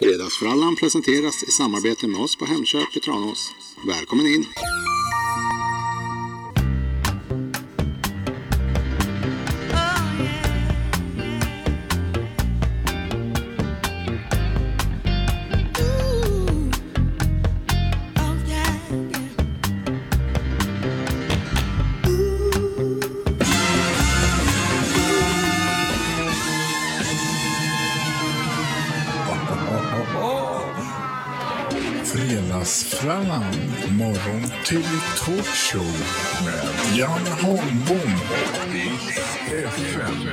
Fredagsfrallan presenteras i samarbete med oss på Hemköp i Tranås. Välkommen in! Talkshow med Jan Holmbom och FM.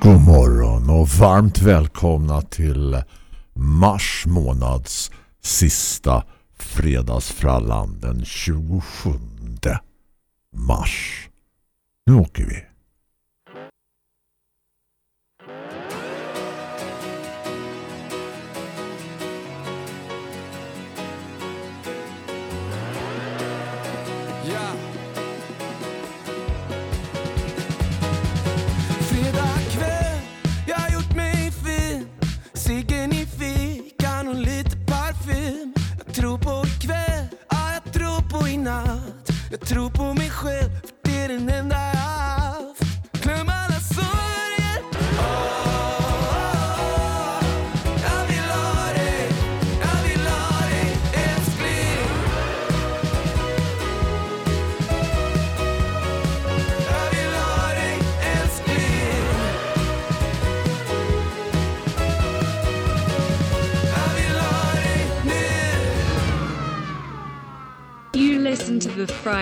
God morgon och varmt välkomna till mars månads sista fredagsfrallan den 27 mars. Nu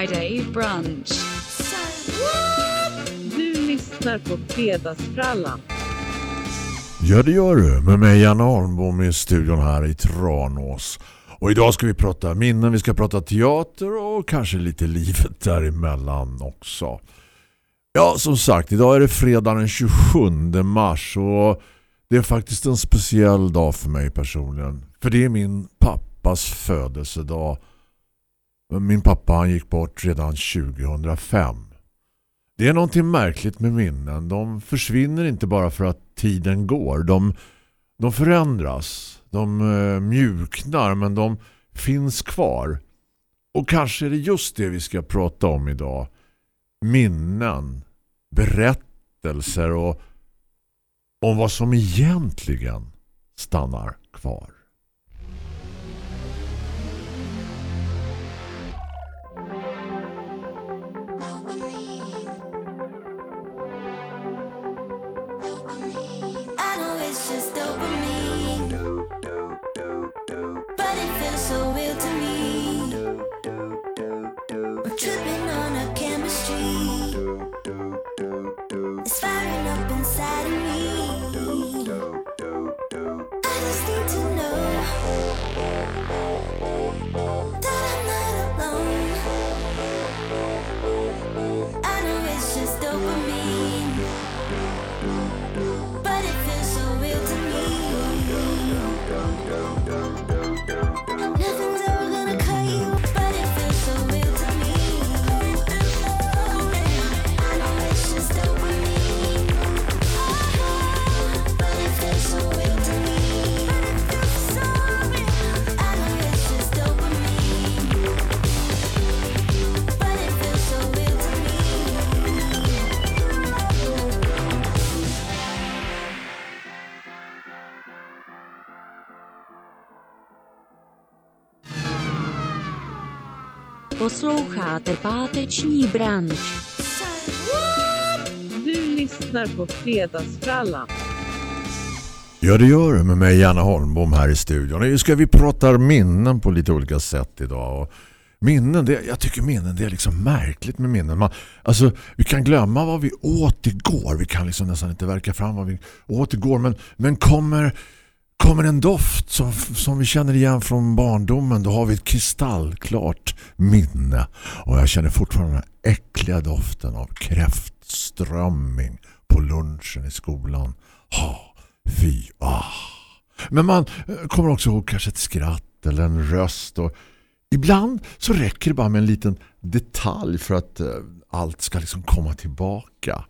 Friday brunch. Du lyssnar på Fredagsfrallan. Ja det gör du med mig Janne Holmbom i studion här i Tranås. Och idag ska vi prata minnen, vi ska prata teater och kanske lite livet däremellan också. Ja som sagt, idag är det fredag den 27 mars och det är faktiskt en speciell dag för mig personligen. För det är min pappas födelsedag. Min pappa han gick bort redan 2005. Det är någonting märkligt med minnen. De försvinner inte bara för att tiden går. De, de förändras. De eh, mjuknar men de finns kvar. Och kanske är det just det vi ska prata om idag. Minnen, berättelser och om vad som egentligen stannar kvar. Páteční brunch. Du lyssnar på Fredagsfrallan. Ja det gör det med mig Janne Holmbom här i studion. Nu ska vi prata minnen på lite olika sätt idag. Och minnen, det, jag tycker minnen det är liksom märkligt med minnen. Man, alltså, vi kan glömma vad vi åt igår. Vi kan liksom nästan inte verka fram vad vi åt igår. Men, men kommer, kommer en doft som, som vi känner igen från barndomen, då har vi ett kristallklart minne. Och jag känner fortfarande den här äckliga doften av kräftströmming på lunchen i skolan. Ha, fy, ah. Men man eh, kommer också ihåg kanske ett skratt eller en röst och ibland så räcker det bara med en liten detalj för att eh, allt ska liksom komma tillbaka.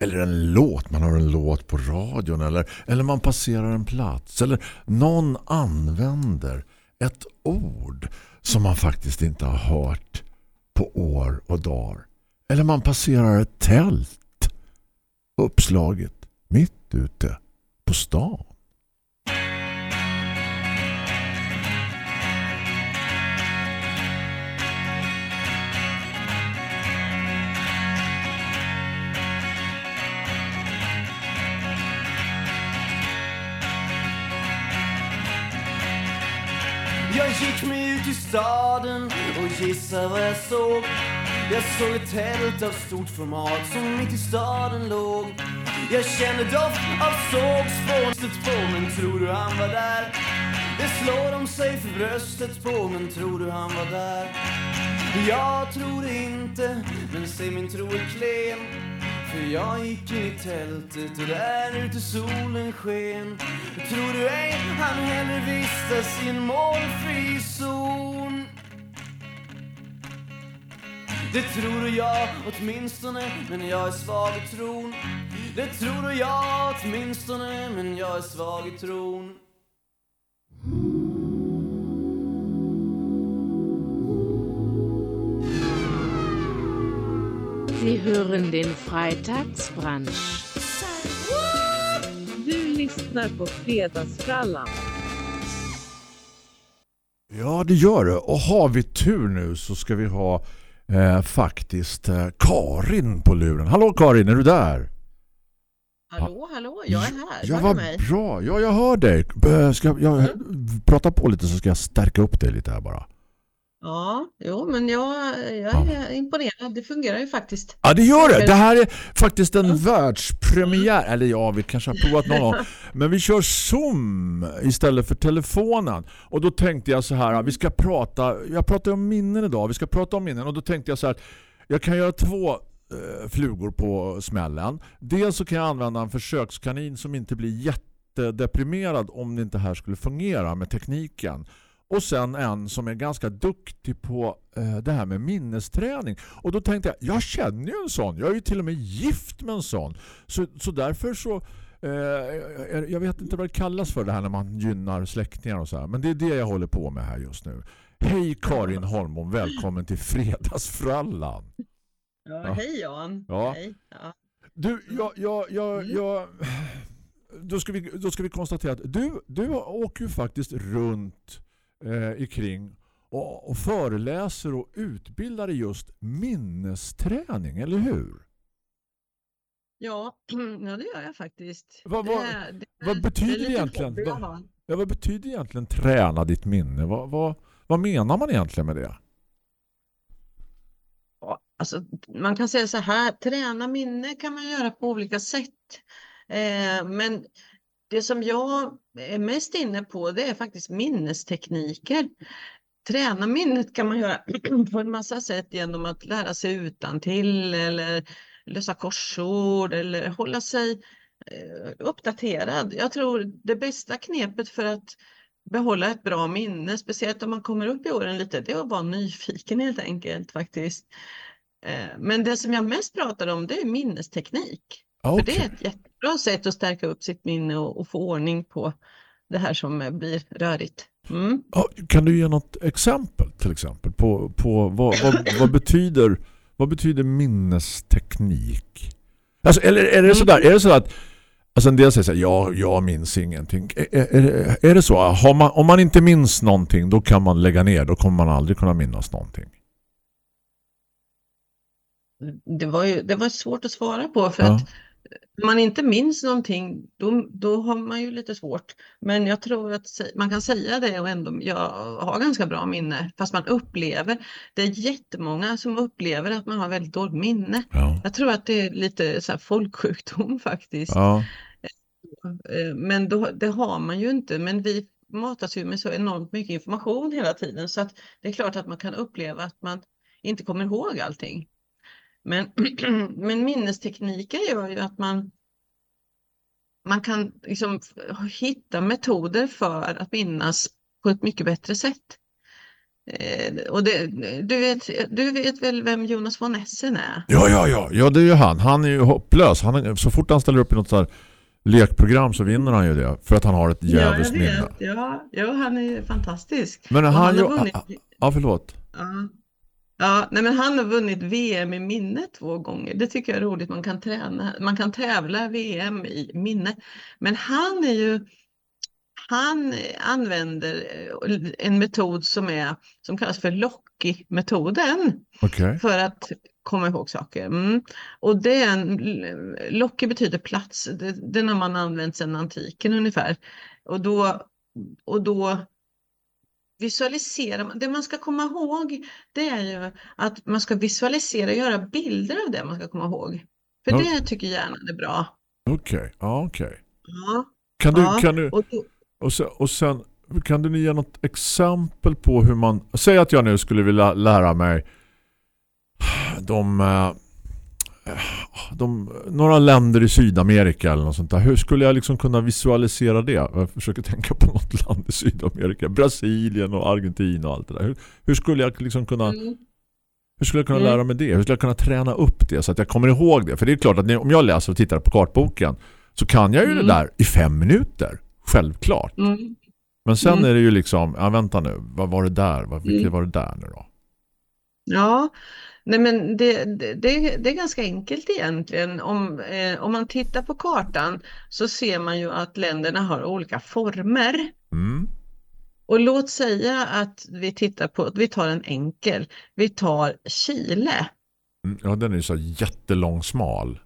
Eller en låt, man har en låt på radion eller, eller man passerar en plats eller någon använder ett ord som man faktiskt inte har hört på år och dagar. Eller man passerar ett tält uppslaget mitt ute på stan. Staden och gissa vad jag såg Jag såg ett tält av stort format som mitt i staden låg Jag kände doft av sågspån stött på men tror du han var där? Det slår om sig för bröstet på men tror du han var där? Jag tror det inte, men se min tro är klen för jag gick in i tältet och där ute solen sken Tror du ej han hellre vistas i en molnfri zon? Det tror jag åtminstone, men jag är svag i tron Det tror jag åtminstone, men jag är svag i tron Sie hören den Freitagsbrunch. Du lyssnar på Fredagsfrallan. Ja, det gör det. Och har vi tur nu så ska vi ha eh, faktiskt eh, Karin på luren. Hallå Karin, är du där? Hallå, hallå, jag är här. Ja, vad bra. Ja, jag hör dig. Eh, Ska jag prata på lite så ska jag stärka upp dig lite här bara. Ja, jo, men jag, jag är imponerad. Det fungerar ju faktiskt. Ja, det gör det. Det här är faktiskt en världspremiär. Eller ja, vi kanske har provat någon gång. Men vi kör Zoom istället för telefonen. Och då tänkte jag så här, vi ska prata, jag pratar om minnen idag. Vi ska prata om minnen. Och då tänkte jag så här, jag kan göra två eh, flugor på smällen. Dels så kan jag använda en försökskanin som inte blir jättedeprimerad om det inte här skulle fungera med tekniken. Och sen en som är ganska duktig på eh, det här med minnesträning. Och då tänkte jag, jag känner ju en sån. Jag är ju till och med gift med en sån. Så, så därför så... Eh, jag- vet inte vad det kallas för det här när man gynnar släktingar och så här. Men det är det jag håller på med här just nu. Hej Karin Holmom, välkommen till Fredagsfrallan. Ja, Ja. hej Jan. Ja. Hej. Ja. Du, jag, jag, jag, jag, då, ska vi, då ska vi konstatera att du, du åker ju faktiskt runt eh, ikring och, och föreläser och utbildar i just minnesträning, eller hur? Ja, ja, det gör jag faktiskt. Vad- Det vad- det är- vad betyder det egentligen- vad-. Ja, vad betyder egentligen träna ditt minne? Vad, vad, vad menar man egentligen med det? Ja, Alltså, man kan säga så här, träna minne kan man göra på olika sätt. Eh, men det som jag är mest inne på det är faktiskt minnestekniker. Träna minnet kan man göra på en massa sätt genom att lära sig utantill eller lösa korsord eller hålla sig eh, uppdaterad. Jag tror det bästa knepet för att behålla ett bra minne, speciellt om man kommer upp i åren lite, det är att vara nyfiken helt enkelt faktiskt. Eh, men det som jag mest pratar om det är minnesteknik. Ja, För det är ett jättebra sätt att stärka upp sitt minne och, och få ordning på det här som eh, blir rörigt. Mm. Ja, kan du ge något exempel till exempel på, på vad, vad, vad, betyder, vad betyder minnesteknik? Alltså, eller är det sådär, är det så att alltså en del säger så här, ja, jag minns ingenting. Är, är, är det så? Man, om man inte minns någonting då kan man lägga ner, då kommer man aldrig kunna minnas någonting. Det var ju det var svårt att svara på för Ja. att om man inte minns någonting då, då har man ju lite svårt. Men jag tror att man kan säga det och ändå jag har ganska bra minne fast man upplever, det är jättemånga som upplever att man har väldigt dåligt minne. Ja. Jag tror att det är lite så här folksjukdom faktiskt. Ja. Eh, Men då, det har man ju inte. Men vi matas ju med så enormt mycket information hela tiden så att det är klart att man kan uppleva att man inte kommer ihåg allting. Men, men minnestekniker gör ju att man man kan liksom hitta metoder för att minnas på ett mycket bättre sätt. Eh, och det, du, vet, du vet väl vem Jonas von Essen är? Ja, ja, ja. Ja, det är ju han. Han är ju hopplös. Han så fort han ställer upp i något så här lekprogram så vinner han ju det. För att han har ett jävligt ja, minne. Ja, ja, han är fantastisk. Men han, har ju... vunnit- Ja, förlåt. Ja. Ja, nej men han har vunnit VM i minne två gånger. Det tycker jag är roligt. Man kan träna, man kan tävla VM i minne. Men han är ju, han använder eh, en metod som är, som kallas för Locky-metoden Okej. för att komma ihåg saker. Mm. Och det är en, Locky betyder plats. Den har man använt sedan antiken ungefär. Och då, och då visualiserar man. Det man ska komma ihåg det är ju att man ska visualisera, göra bilder av det man ska komma ihåg. För Ja. det tycker hjärnan är bra. Okej. Ja, okej. Ja, Kan du, ja. kan du, Och då, och sen, och sen kan du ge något exempel på hur man, säg att jag nu skulle vilja lära mig de, eh, de några länder i Sydamerika eller något sånt där. Hur skulle jag liksom kunna visualisera det? Jag försöker tänka på något land i Sydamerika. Brasilien och Argentina och allt det där. Hur, hur skulle jag liksom kunna mm, hur skulle jag kunna Mm. lära mig det? Hur skulle jag kunna träna upp det så att jag kommer ihåg det? För det är klart att om jag läser och tittar på kartboken så kan jag ju Mm. det där i fem minuter. Självklart. mm. Men sen Mm. är det ju liksom, ja vänta nu, vad var det där? Vad, vilket var det där nu då? Ja, nej men det, det, det är ganska enkelt egentligen. Om, eh, om man tittar på kartan så ser man ju att länderna har olika former. Mm. Och låt säga att vi tittar på, vi tar en enkel, vi tar Chile. Mm, Ja, den är ju så jättelång smal.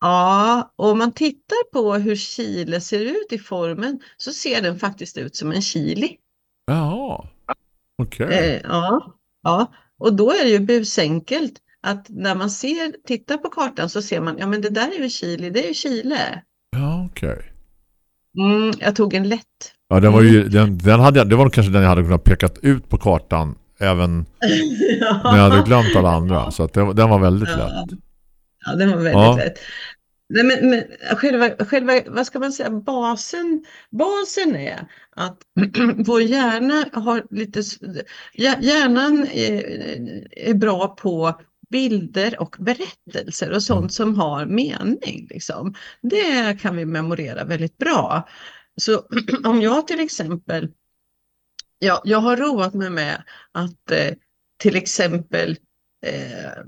Ja, och om man tittar på hur Chile ser ut i formen så ser den faktiskt ut som en chili. Jaha. Okej. Eh, ja, ja, och då är det ju busenkelt att när man ser, tittar på kartan så ser man, ja men det där är ju Chile, det är ju Chile. Ja, okej. Mm, jag tog en lätt. Ja, den var ju, den, den hade jag, det var kanske den jag hade kunnat pekat ut på kartan även när jag hade glömt alla andra. Så att det, den var väldigt Ja. lätt. Ja, den var väldigt Ja. lätt. Nej, men, men själva, själva, vad ska man säga, basen, basen är att vår hjärna har lite, hjärnan är, är bra på bilder och berättelser och sånt som har mening. Liksom. Det kan vi memorera väldigt bra. Så om jag till exempel, ja, jag har roat mig med att eh, till exempel eh,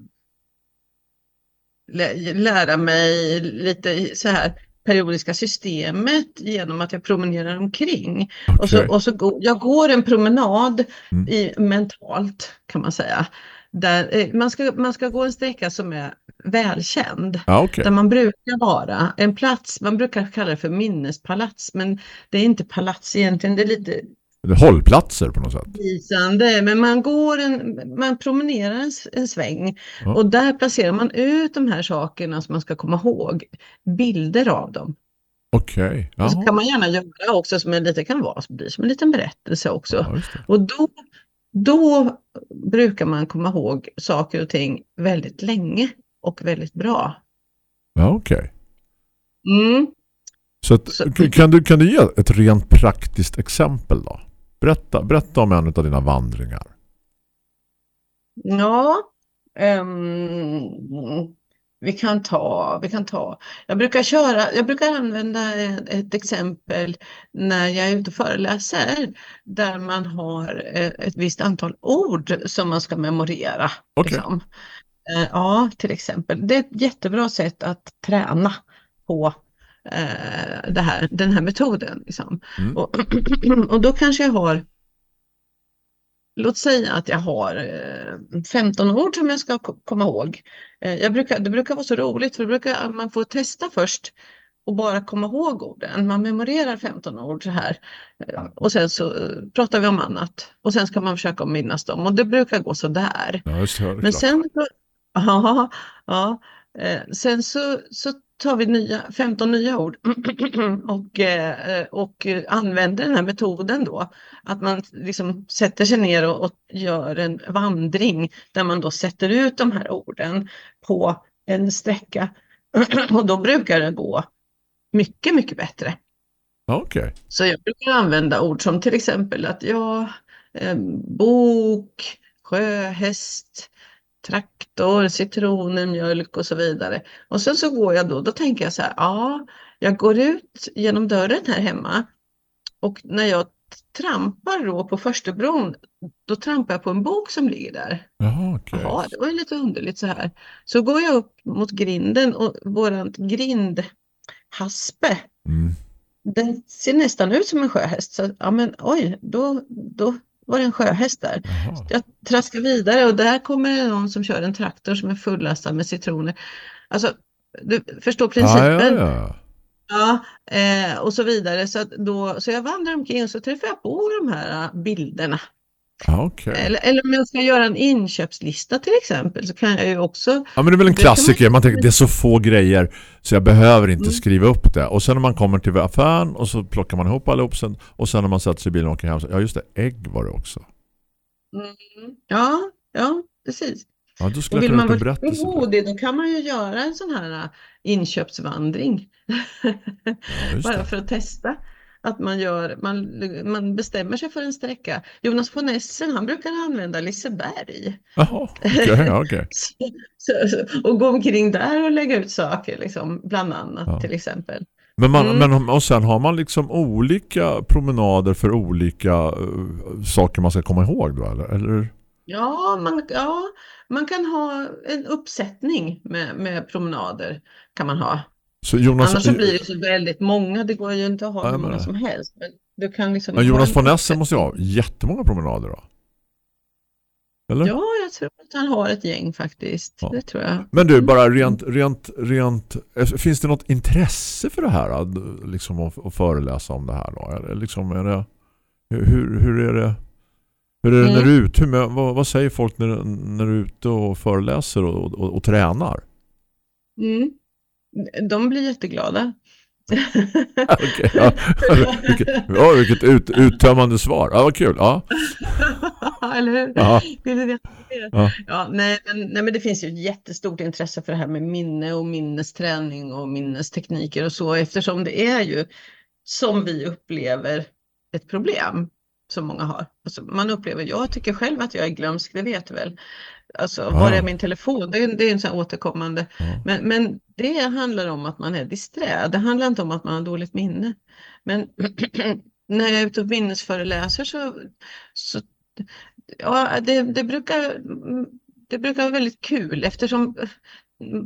lära mig lite så här periodiska systemet genom att jag promenerar omkring. Och så, och så går, jag går en promenad Mm. i, mentalt kan man säga. Där, eh, man, ska, man ska gå en sträcka som är välkänd. Ja, okej. Där man brukar vara. En plats, man brukar kalla det för minnespalats, men det är inte palats egentligen, det är lite hållplatser på något sätt. visande. Men man går en, man promenerar en, en sväng Ja. och där placerar man ut de här sakerna som man ska komma ihåg. Bilder av dem. Okej. Och så kan man gärna göra också som en lite kan vara, det som en liten berättelse också. Ja. Och då, då brukar man komma ihåg saker och ting väldigt länge och väldigt bra. Ja, okej. Mm. Så, att, kan, du, kan du ge ett rent praktiskt exempel då? Berätta, berätta om en av dina vandringar. Ja, ehm, vi kan ta, vi kan ta. Jag brukar köra, jag brukar använda ett, ett exempel när jag är ute och föreläser där man har eh, ett visst antal ord som man ska memorera. Okej. liksom. Eh, Ja, till exempel. Det är ett jättebra sätt att träna på eh, det här, den här metoden. Liksom. Mm. Och, och då kanske jag har Låt säga att jag har eh, 15 ord som jag ska ko- komma ihåg. Eh, Jag brukar, det brukar vara så roligt för då brukar man få testa först och bara komma ihåg orden. Man memorerar 15 ord så här Eh, och sen så eh, pratar vi om annat och sen ska man försöka minnas dem och det brukar gå så där. Ja, det. det Men sen, ja, ja, eh, sen så, så tar vi nya, 15 nya ord och, eh, och eh, använder den här metoden då. Att man liksom sätter sig ner och, och gör en vandring där man då sätter ut de här orden på en sträcka. Och då brukar det gå mycket, mycket bättre. Ja, Okej. Så jag brukar använda ord som till exempel att eh, bok, sjöhäst, traktor, citroner, mjölk och så vidare. Och sen så går jag då, då tänker jag så här, ja, jag går ut genom dörren här hemma och när jag trampar då på första bron, då trampar jag på en bok som ligger där. Jaha, okej. Jaha, det var ju lite underligt så här. Så går jag upp mot grinden och våran grindhaspe, Mm. den ser nästan ut som en sjöhäst. Så ja men oj, då, då var det en sjöhäst där. Jag traskar vidare och där kommer det någon som kör en traktor som är fullastad med citroner. Alltså, du förstår principen. ja, ja. Ja, eh, och så vidare. Så, då, så jag vandrar omkring och så träffar jag på de här eh, bilderna. Okej. Eller, eller om jag ska göra en inköpslista till exempel så kan jag ju också Ja, men det är väl en kan man- klassiker. Man tänker det är så få grejer så jag behöver inte Mm. skriva upp det. Och sen när man kommer till affären och så plockar man ihop allihop sen, och sen när man sätter sig i bilen och åker hem så, ja just det, ägg var det också. Mm. Ja, ja, precis. Ja, då skulle Och vill man vara modig då kan man ju göra en sån här äh, inköpsvandring. Ja, Bara för att testa att man gör, man, man bestämmer sig för en sträcka. Jonas von Essen, han brukar använda Liseberg. Jaha, okej, så, så, och gå omkring där och lägga ut saker, liksom, bland annat Ja. till exempel. Men, man, Mm. men och sen har man liksom olika promenader för olika eh, saker man ska komma ihåg då, eller? eller? Ja, man, ja, man kan ha en uppsättning med, med promenader. kan man ha. Så Jonas, Annars så blir det så väldigt många, det går ju inte att ha hur många som helst. Men du kan liksom men Jonas von Essen måste ju ha jättemånga promenader då? Eller? Ja, jag tror att han har ett gäng faktiskt. Ja. Det tror jag. Men du, bara rent, rent, rent eh, finns det något intresse för det här att, liksom att, att föreläsa om det här då? Eller liksom är det hur, hur är det hur är det när Mm. du är ute? Hur, vad, vad säger folk när, när du är ute och föreläser och, och, och tränar? Mm. De blir jätteglada. Okej, ja. vilket, ja, vilket ut, uttömmande svar. Ja, vad kul. Ja. Eller hur? Ja. Ja, nej, men, nej, men det finns ju ett jättestort intresse för det här med minne och minnesträning och minnestekniker och så eftersom det är ju som vi upplever ett problem som många har. Alltså, man upplever, jag tycker själv att jag är glömsk, det vet du väl. Alltså, var är min telefon? Det är, det är en sån återkommande. Ja. Men, men det handlar om att man är disträ. Det handlar inte om att man har dåligt minne. Men när jag är ute och minnesföreläser så, så ja, det, det, brukar, det brukar vara väldigt kul eftersom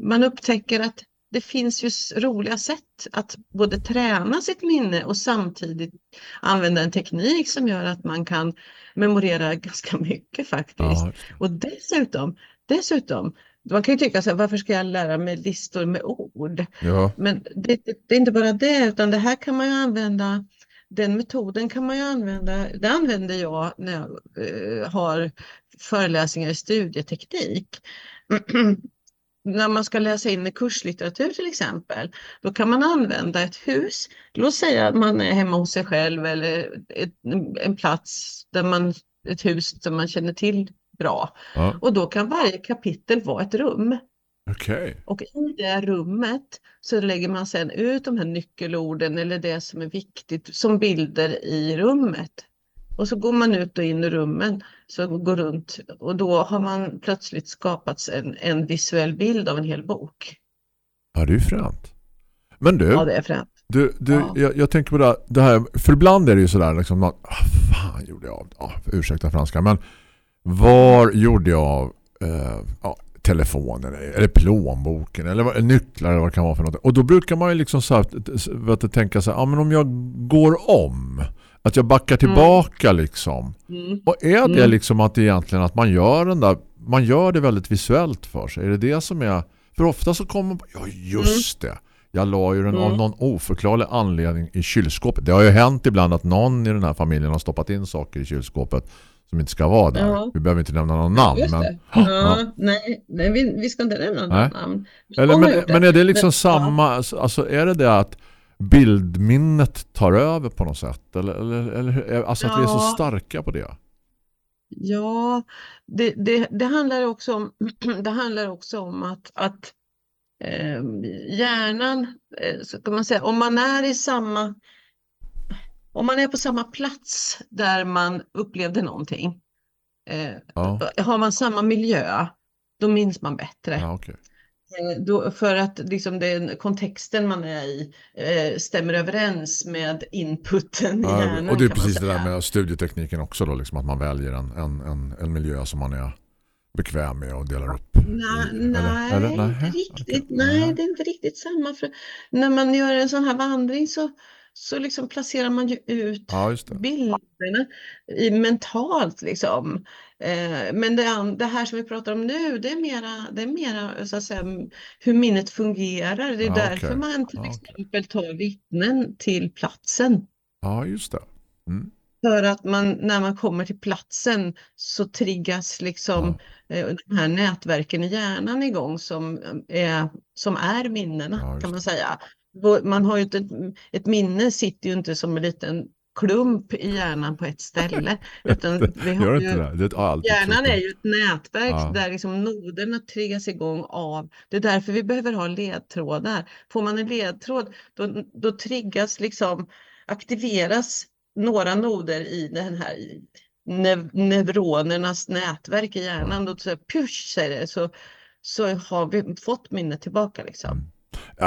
man upptäcker att det finns ju roliga sätt att både träna sitt minne och samtidigt använda en teknik som gör att man kan memorera ganska mycket faktiskt. Ja, Och dessutom, dessutom, man kan ju tycka så här, varför ska jag lära mig listor med ord? ja. Men det, det, det är inte bara det, utan det här kan man ju använda, den metoden kan man ju använda, det använder jag när jag eh, har föreläsningar i studieteknik. när man ska läsa in i kurslitteratur till exempel, då kan man använda ett hus. Låt säga att man är hemma hos sig själv eller ett, en plats där man, ett hus som man känner till bra. ja. Och då kan varje kapitel vara ett rum. Okej. Och i det rummet så lägger man sedan ut de här nyckelorden eller det som är viktigt som bilder i rummet. Och så går man ut och in i rummen, så går runt och då har man plötsligt skapats en, en visuell bild av en hel bok. Ja, det är ju fränt. Men du, Ja, det är fränt. Du, du Ja. jag, jag tänker på det här, det här, för ibland är det ju sådär liksom, ah, fan gjorde jag av, ah, ursäkta franska, men var gjorde jag av eh, ja, telefonen eller plånboken eller nycklar eller vad det kan vara för något. Och då brukar man ju liksom så här, vet tänka så här, ja men om jag går om, att jag backar tillbaka liksom. Mm. Och är det Mm. liksom att det egentligen att man gör den där, man gör det väldigt visuellt för sig? Är det det som är, för ofta så kommer man, ja just det. Jag la ju den av Mm. någon oförklarlig anledning i kylskåpet. Det har ju hänt ibland att någon i den här familjen har stoppat in saker i kylskåpet som inte ska vara där. Ja. Vi behöver inte nämna någon namn. Men. Ja. Ja, nej, nej vi, vi ska inte nämna Nej. något namn. Eller, men, gjort det. men är det liksom Men- samma, alltså är det det att bildminnet tar över på något sätt? Eller, eller, eller hur- alltså att vi är så Ja. starka på det? Ja, det, det, det, handlar också om, det handlar också om att, att eh, hjärnan, eh, så kan man säga, om man är i samma om man är på samma plats där man upplevde någonting, eh, Ja, har man samma miljö, då minns man bättre. ja okej. Eh, Då, för att liksom den kontexten man är i eh, stämmer överens med inputen i hjärnan. och det är precis det där med studietekniken också då, liksom att man väljer en, en, en, en miljö som man är bekväm med och delar upp. Nej, i- eller- nej, eller? inte Nähä? riktigt. Nej, det är inte riktigt samma. För när man gör en sån här vandring så, så liksom placerar man ju ut Ja, bilderna i, mentalt liksom. Eh, men det, det här som vi pratar om nu, det är mera, det är mera så att säga, hur minnet fungerar. Det är Ja, därför okej. man till okej. exempel tar vittnen till platsen. Ja, just det. Mm. För att man, när man kommer till platsen så triggas liksom eh, de här nätverken i hjärnan igång som är, som är minnena kan man säga. Man har ju inte, ett- ett minne sitter ju inte som en liten klump i hjärnan på ett ställe. Utan vi har inte ju, det? det jag alltid hjärnan är ju ett nätverk Ja. där liksom noderna triggas igång av. Det är därför vi behöver ha ledtrådar. Får man en ledtråd då, då triggas liksom, aktiveras några noder i den här nev neuronernas nätverk i hjärnan. Då så push säger det, så, så har vi fått minnet tillbaka liksom. Ja,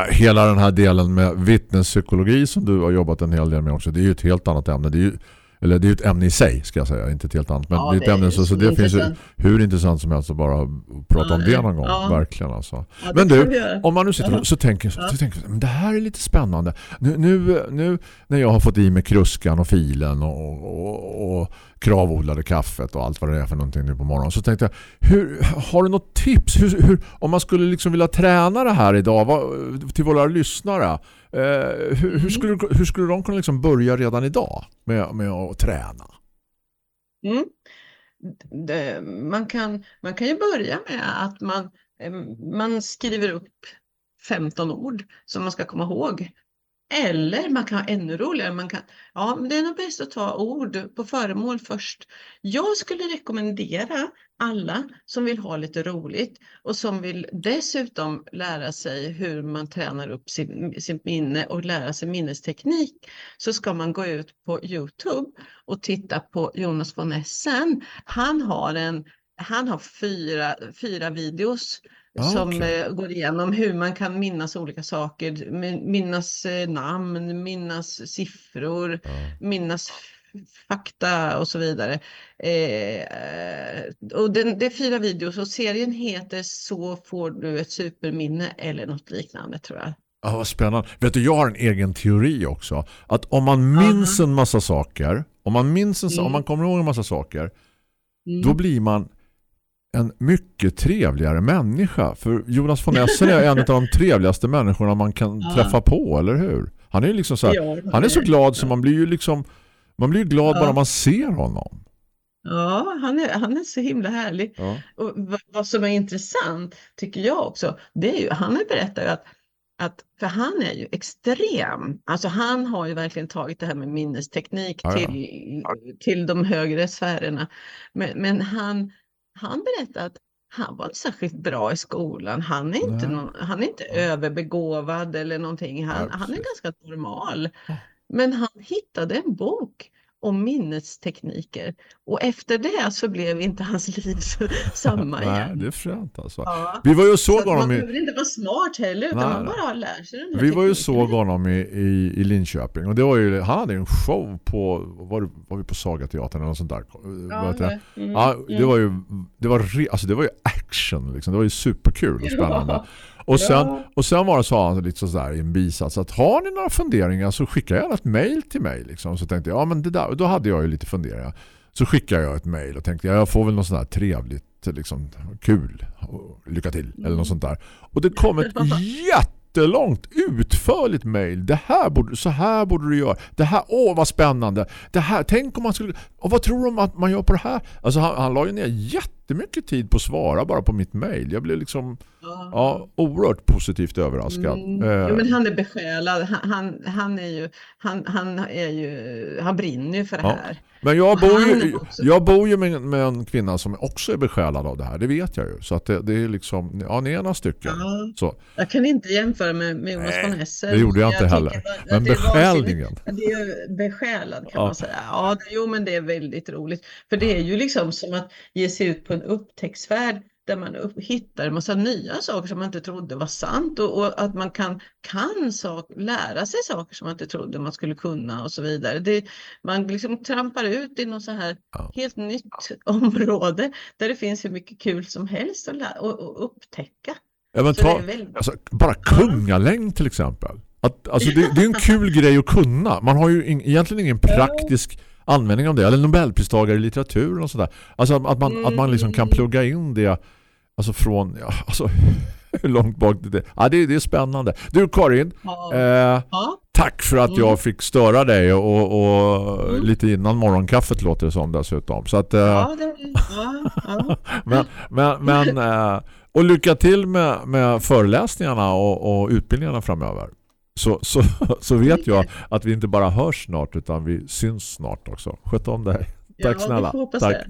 hela den här delen med vittnespsykologi som du har jobbat en hel del med också, det är ju ett helt annat ämne. Det är ju, eller det är ju ett ämne i sig ska jag säga, inte ett helt annat. Men Ja, det är ett ämne så, så det finns ju hur intressant som helst att bara prata om det någon gång. ja. Verkligen alltså. Men du, om man nu sitter och så tänker, så tänker jag, men det här är lite spännande. Nu, nu, nu när jag har fått i mig kruskan och filen och, och, och kravodlade kaffet och allt vad det är för någonting nu på morgonen så tänkte jag, hur, har du något tips? Hur, hur, om man skulle liksom vilja träna det här idag vad, till våra lyssnare eh, hur, hur, skulle, hur skulle de kunna liksom börja redan idag med, med att träna? Mm. Det, man, kan, man kan ju börja med att man, em, man skriver upp 15 ord som man ska komma ihåg. Eller man kan ha ännu roligare, man kan, ja, men det är nog bäst att ta ord på föremål först. Jag skulle rekommendera alla som vill ha lite roligt och som vill dessutom lära sig hur man tränar upp sin, sitt minne och lära sig minnesteknik så ska man gå ut på Youtube och titta på Jonas von Essen. Han har, en, han har fyra, fyra videos Ah, som okej. eh, går igenom hur man kan minnas olika saker, min- minnas eh, namn, minnas siffror, minnas f- fakta och så vidare. Eh, och den, det är fyra videos och serien heter Så får du ett superminne eller något liknande tror jag. Ja, vad spännande. Vet du, jag har en egen teori också. Att om man minns en massa saker, om man minns en, Mm. om man kommer ihåg en massa saker, då blir man en mycket trevligare människa. För Jonas von Essen är en av de trevligaste människorna man kan Ja. träffa på, eller hur? Han är ju liksom så här, Ja, han är så glad så man blir ju liksom man blir glad bara man ser honom. Ja, han är, han är så himla härlig. Och vad, som är intressant tycker jag också, det är ju, han berättar ju att, att, för han är ju extrem, alltså han har ju verkligen tagit det här med minnesteknik till, till de högre sfärerna. Men, men han, han berättar att han var inte särskilt bra i skolan, han är inte, någon, han är inte överbegåvad eller någonting, han, han är ganska normal. Men han hittade en bok om minnestekniker och efter det så blev inte hans liv samma Nej, igen. det är fränt alltså. Ja. Vi var ju och Så såg att man honom i, behöver inte vara smart heller utan Nej, man nej. bara lär sig den Vi var ju såg honom i, i, i Linköping och det var ju, han hade en show på var, var vi på Sagateatern eller något sånt där. Heter det? Mm, Ja, det mm. var ju det var, re, alltså det var ju action liksom. Det var ju superkul och spännande. Och sen, Ja. och sen var det så han lite så där i en bisats att har ni några funderingar så skicka gärna ett mejl till mig liksom. Så tänkte jag, ja men det där, då hade jag ju lite funderingar. Så skickade jag ett mejl och tänkte jag får väl något sånt här trevligt liksom kul lycka till eller något sånt där. Och det kom ett jättelångt utförligt mejl. Det här borde så här borde du göra. Det här åh vad spännande. Det här tänk om man skulle och vad tror du om att man gör på det här? Alltså han, han la ju ner jättemycket tid på att svara bara på mitt mejl. Jag blev liksom Ja. ja, oerhört positivt överraskad. Mm. Eh, Jo, men han är besjälad. Han, han, han är ju, han, han är ju, han brinner ju för det Ja. här. Men jag bor ju, också- jag bor ju med, med en kvinna som också är besjälad av det här. Det vet jag ju. Så att det, det är liksom, ja ni är några stycken. Ja. Så, Jag kan inte jämföra med, med Jonas Nej, von Hessel. det gjorde jag inte tycker heller. att Men det besjälningen. Det är besjälad kan Ja. man säga. Ja, det, jo men det är väldigt roligt. För det är ju liksom som att ge sig ut på en upptäcktsfärd där man upp, hittar en massa nya saker som man inte trodde var sant och, och att man kan, kan sak, lära sig saker som man inte trodde man skulle kunna och så vidare. Det, man liksom trampar ut i något så här Ja. helt nytt område där det finns hur mycket kul som helst att lä- och, och upptäcka. ja, ta, väldigt... alltså, bara kungalängd till exempel. Att, alltså det, det är en kul grej att kunna. Man har ju in, egentligen ingen praktisk användning av det. Eller Nobelpristagare i litteratur och sådär. Alltså att man, att man liksom kan plugga in det alltså från, ja, alltså hur långt bak det är. Ja, det, det är spännande. Du Karin, Ja. eh, ja. tack för att jag Mm. fick störa dig och, och Mm. lite innan morgonkaffet låter det som dessutom. Så att, eh, Ja, det, ja. men, men, men eh, och lycka till med, med föreläsningarna och, och utbildningarna framöver. Så, så, så vet jag att vi inte bara hörs snart utan vi syns snart också. Sköt om dig. Tack ja, snälla. Tack.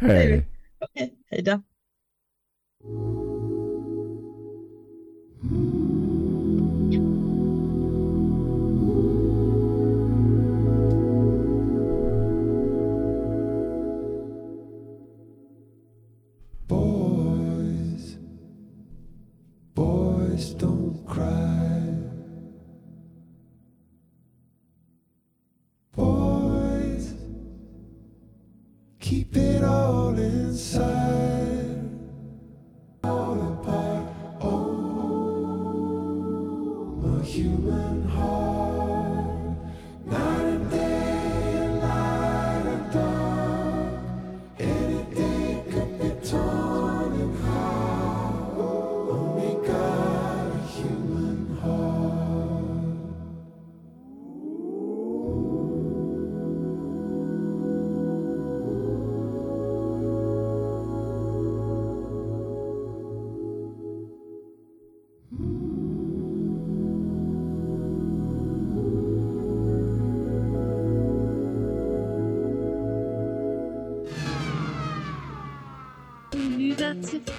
Hej. Hej då.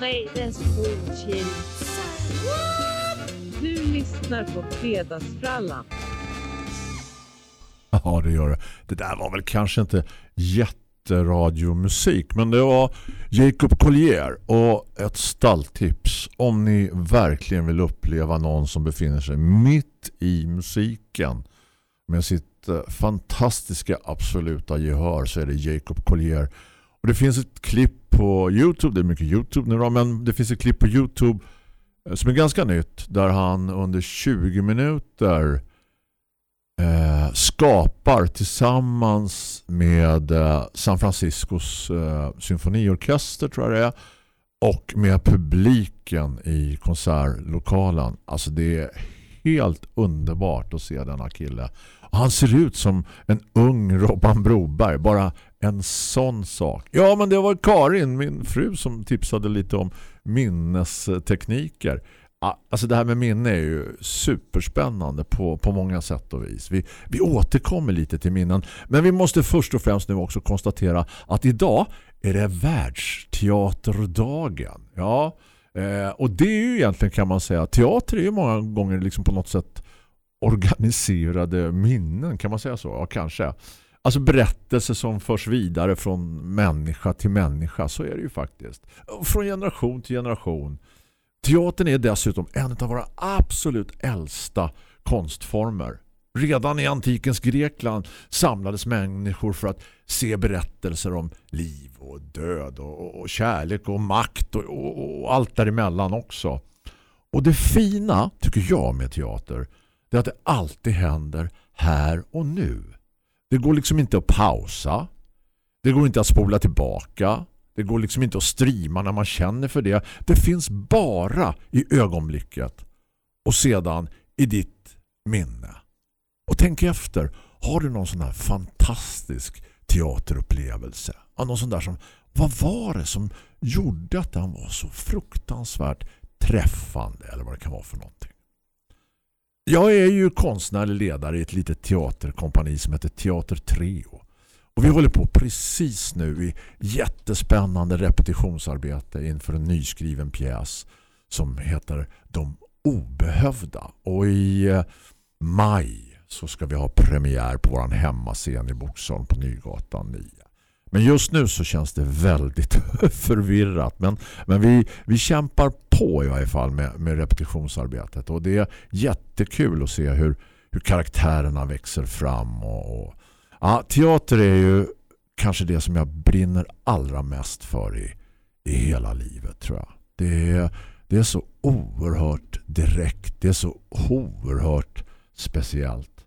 Lytter. Du lyssnar på Fredagsfrallan. Ja, det gör det. Det där var väl kanske inte jätteradiomusik, men det var Jacob Collier och ett stalltips om ni verkligen vill uppleva någon som befinner sig mitt i musiken med sitt eh, fantastiska absoluta gehör så är det Jacob Collier. Och det finns ett klipp på Youtube, det är mycket Youtube nu då, men det finns ett klipp på Youtube eh, som är ganska nytt där han under 20 minuter eh, skapar tillsammans med eh, San Franciscos eh, symfoniorkester tror jag det är och med publiken i konsertlokalen. Alltså det är helt underbart att se denna kille. Och han ser ut som en ung Robban Broberg. Bara en sån sak. Ja, men det var Karin, min fru, som tipsade lite om minnestekniker. Alltså det här med minne är ju superspännande på, på många sätt och vis. Vi, vi återkommer lite till minnen. Men vi måste först och främst nu också konstatera att idag är det världsteaterdagen. Ja, eh, och det är ju egentligen kan man säga, teater är ju många gånger liksom på något sätt organiserade minnen, kan man säga så? Ja, kanske. Alltså berättelser som förs vidare från människa till människa, så är det ju faktiskt. Från generation till generation. Teatern är dessutom en av våra absolut äldsta konstformer. Redan i antikens Grekland samlades människor för att se berättelser om liv och död och, och, och kärlek och makt och, och, och allt däremellan också. Och det fina, tycker jag med teater, det är att det alltid händer här och nu. Det går liksom inte att pausa. Det går inte att spola tillbaka. Det går liksom inte att streama när man känner för det. Det finns bara i ögonblicket och sedan i ditt minne. Och tänk efter, har du någon sån här fantastisk teaterupplevelse? Någon sån där som, vad var det som gjorde att den var så fruktansvärt träffande eller vad det kan vara för någonting? Jag är ju konstnärlig ledare i ett litet teaterkompani som heter Teater Trio. Och vi håller på precis nu i jättespännande repetitionsarbete inför en nyskriven pjäs som heter De obehövda. Och i eh, maj så ska vi ha premiär på vår hemmascen i Boxholm på Nygatan 9. Men just nu så känns det väldigt förvirrat. Men, men vi, vi kämpar på i varje fall med, med repetitionsarbetet. Och det är jättekul att se hur, hur karaktärerna växer fram. Och, och, ja, teater är ju kanske det som jag brinner allra mest för i, i hela livet tror jag. Det är, det är så oerhört direkt. Det är så oerhört speciellt.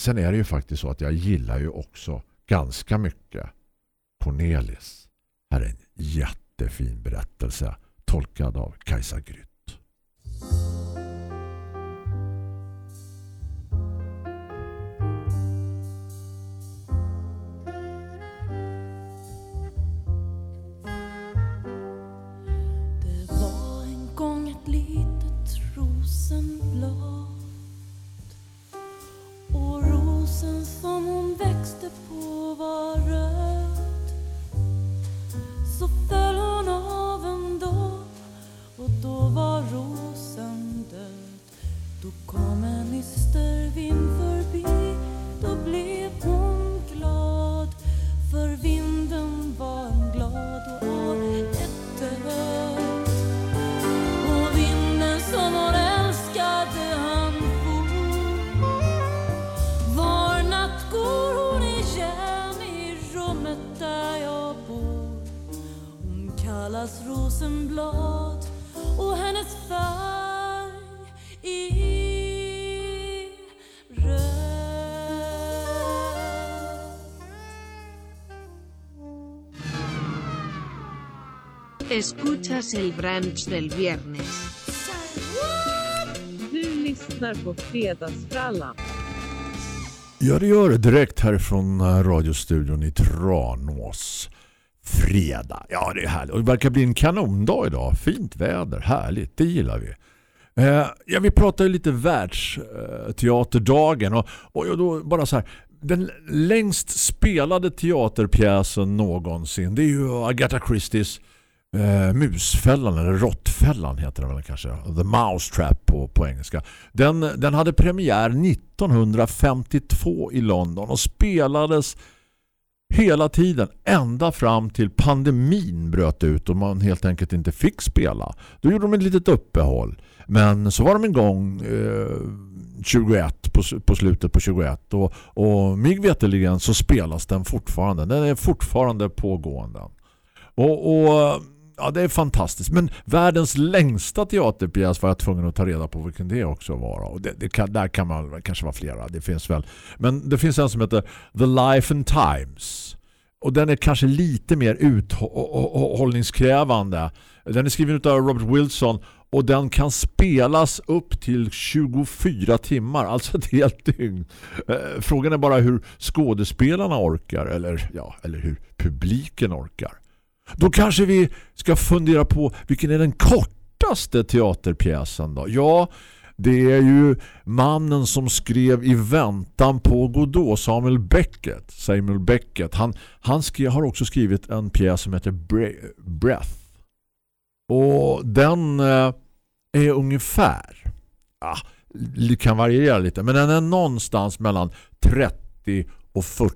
Sen är det ju faktiskt så att jag gillar ju också ganska mycket Cornelis. Här är en jättefin berättelse tolkad av Kajsa Grytt. Kom vind förbi. Då blev hon glad För vinden var en glad och ett död Och vinden som hon älskade han for. Var natt går hon igen i rummet där jag bor. Hon kallas Rosenblad. Escuchas el brunch del viernes. Du lyssnar på Fredagsfrallan. Ja, det gör det direkt härifrån eh, radiostudion i Tranås. Fredag. Ja, det är härligt. Och det verkar bli en kanondag idag. Fint väder. Härligt. Det gillar vi. Eh, ja, vi pratar ju lite världsteaterdagen och, och då bara så här den längst spelade teaterpjäsen någonsin det är ju Agatha Christies eh, Musfällan eller Råttfällan heter den väl kanske. The Mousetrap på, på engelska. Den, den hade premiär 1952 i London och spelades hela tiden ända fram till pandemin bröt ut och man helt enkelt inte fick spela. Då gjorde de ett litet uppehåll. Men så var de en gång eh, 21 på, på slutet på 21 och, och mig veteligen så spelas den fortfarande. Den är fortfarande pågående. Och, och ja, det är fantastiskt. Men världens längsta teaterpjäs var jag tvungen att ta reda på vilken det också var. Och det, det kan, där kan man kanske vara flera. Det finns väl. Men det finns en som heter The Life and Times. Och den är kanske lite mer uthållningskrävande. Den är skriven av Robert Wilson och den kan spelas upp till 24 timmar, alltså ett helt dygn. Eh, frågan är bara hur skådespelarna orkar eller, ja, eller hur publiken orkar. Då kanske vi ska fundera på vilken är den kortaste teaterpjäsen då? Ja, det är ju mannen som skrev I väntan på Godot, Samuel Beckett. Samuel Beckett. Han, han skrev, har också skrivit en pjäs som heter Bre- Breath. Och den eh, är ungefär ah, det kan variera lite men den är någonstans mellan 30 och 40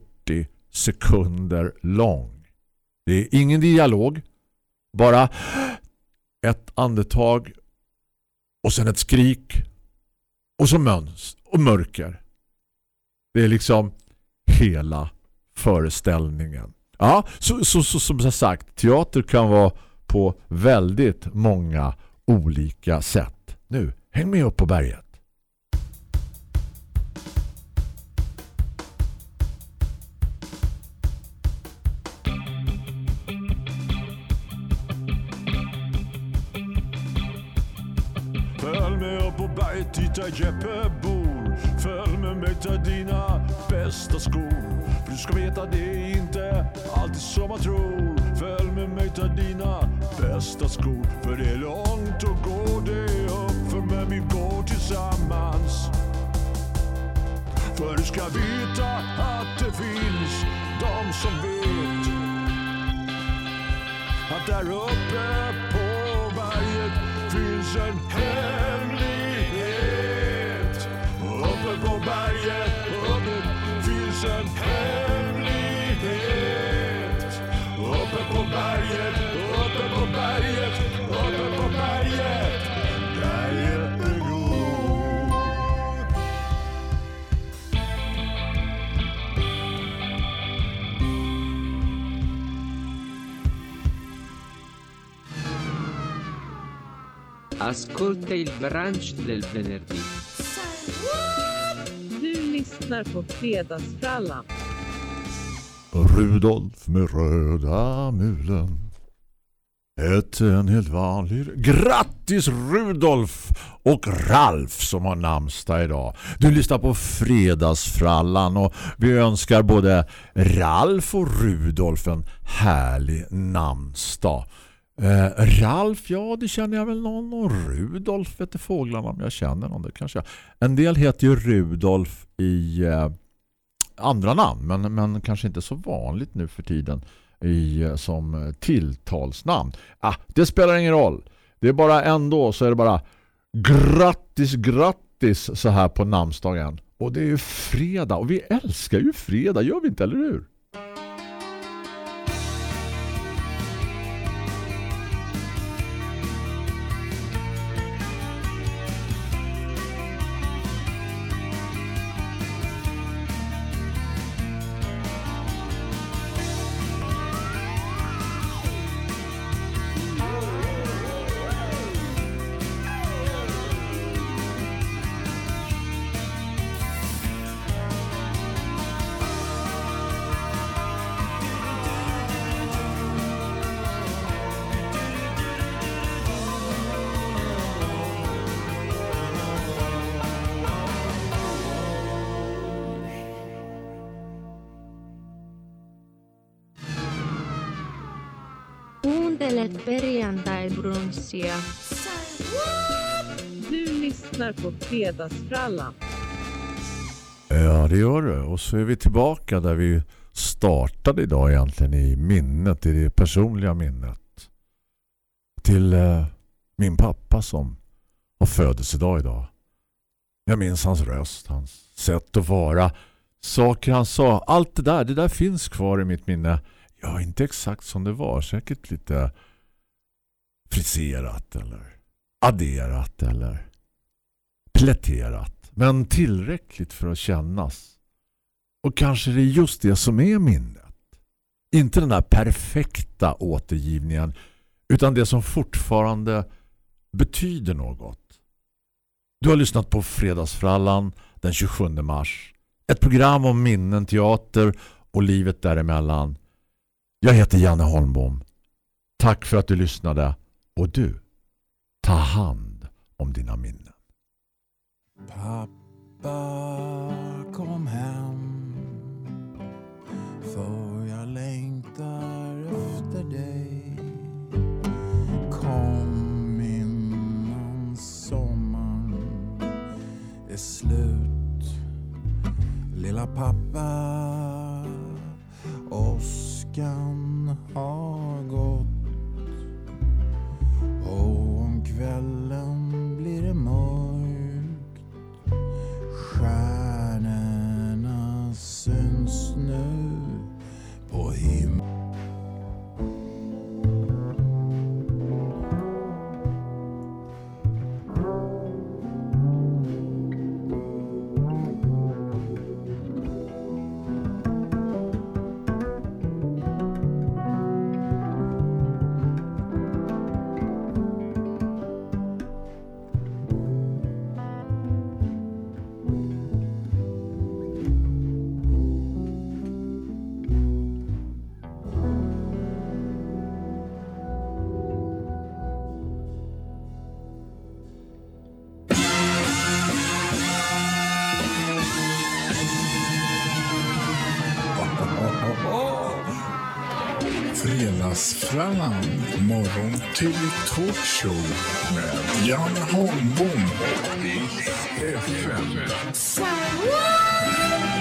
sekunder lång. Det är ingen dialog. Bara ett andetag och sen ett skrik och så möns och mörker. Det är liksom hela föreställningen. Ja, så, så, så som jag sagt, teater kan vara på väldigt många olika sätt. Nu, häng med upp på berget. Bästa skor. För du ska veta det är inte alltid som man tror. Följ med mig ta dina bästa skor. För det är långt att gå det är uppför men vi går tillsammans. För du ska veta att det finns de som vet att där uppe på berget finns en hemlighet. Ascolta il brunch del venerdì. Du lyssnar på Fredagsfrallan. Rudolf med röda mulen Hette en helt vanlig... Grattis Rudolf och Ralf som har namnsdag idag. Du lyssnar på Fredagsfrallan och vi önskar både Ralf och Rudolf en härlig namnsdag. Eh, Ralf, ja det känner jag väl någon och Rudolf heter fåglarna om jag känner någon. Det kanske jag. En del heter ju Rudolf i... Eh, andra namn men, men kanske inte så vanligt nu för tiden i, eh, som tilltalsnamn. Ah, det spelar ingen roll. Det är bara ändå så är det bara grattis, grattis så här på namnsdagen. Och det är ju fredag och vi älskar ju fredag, gör vi inte, eller hur? Perjantai-brunssia. Du lyssnar på Fredagsfrallan. Ja, det gör det. Och så är vi tillbaka där vi startade idag egentligen i minnet, i det personliga minnet. Till eh, min pappa som har födelsedag idag. Jag minns hans röst, hans sätt att vara, saker han sa. Allt det där, det där finns kvar i mitt minne. Ja, inte exakt som det var. Säkert lite friserat eller adderat eller pläterat. Men tillräckligt för att kännas. Och kanske det är just det som är minnet. Inte den där perfekta återgivningen utan det som fortfarande betyder något. Du har lyssnat på Fredagsfrallan den 27 mars. Ett program om minnen, teater och livet däremellan. Jag heter Janne Holmbom. Tack för att du lyssnade. Och du, ta hand om dina minnen. Pappa kom hem För jag längtar efter dig. Kom innan sommaren är slut. Lilla pappa Åskan har gått och om kvällen. Fredagsfrallan, morgon till talkshow med Jan Holmbom i FM. Someone